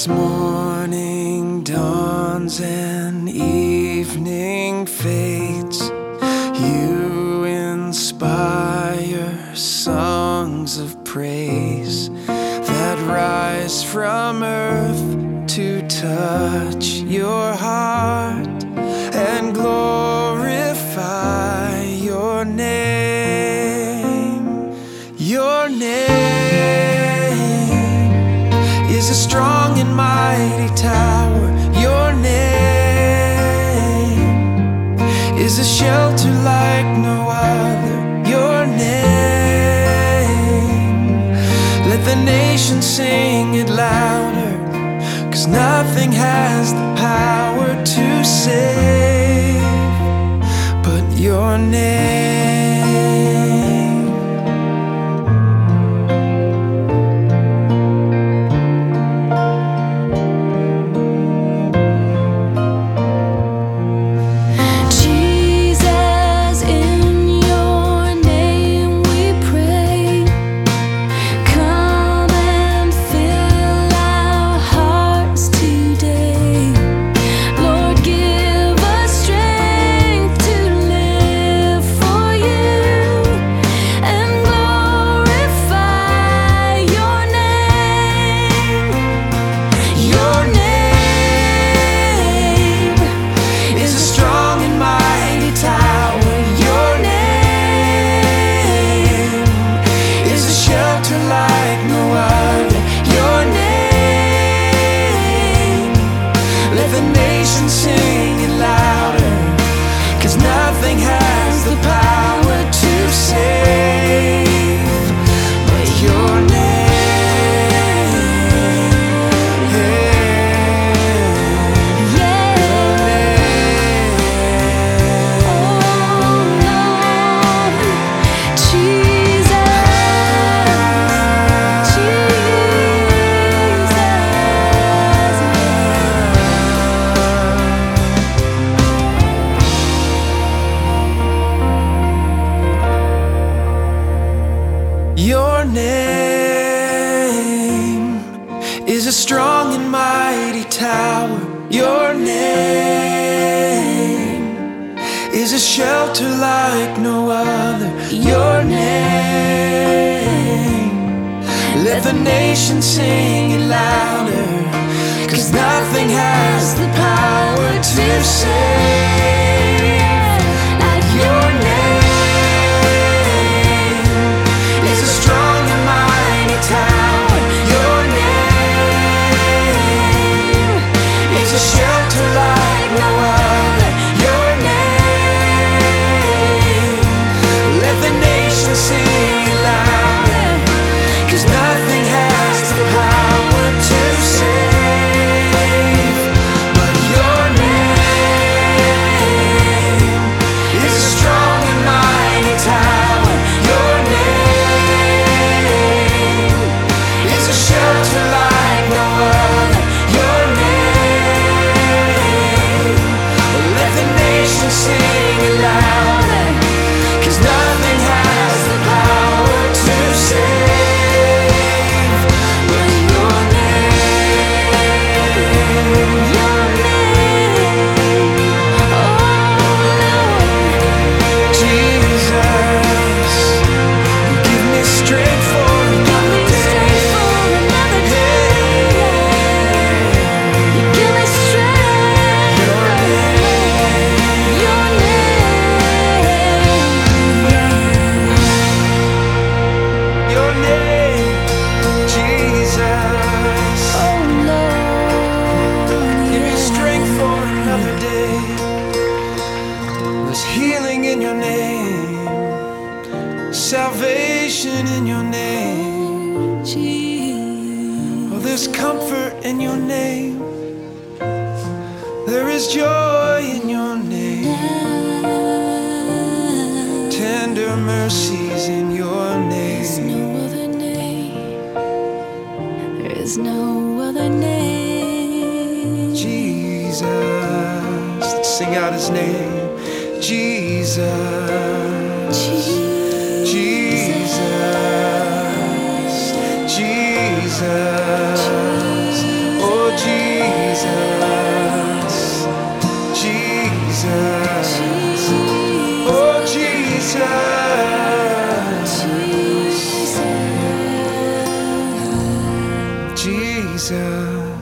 As morning dawns and evening fades, you inspire songs of praise that rise from earth to touch your heart and glorify is a shelter like no other. Your name, let the nation sing it louder. Cause nothing has the power to save but your name. Nothing has a strong and mighty tower. Your name is a shelter like no other. Your name, let the nation sing it louder. Cause nothing has the power to save There's healing in your name, salvation in your name. Oh, there's comfort in your name. There is joy in your name. Tender mercies in your name. There's no other name. Jesus. Let's sing out his name. Jesus, Jesus, Jesus, oh Jesus, Jesus, oh Jesus. Jesus.